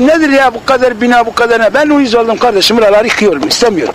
Nedir ya bu kadar bina bu kadar ne? Ben uyuz oldum kardeşim buraları yıkıyorum istemiyorum.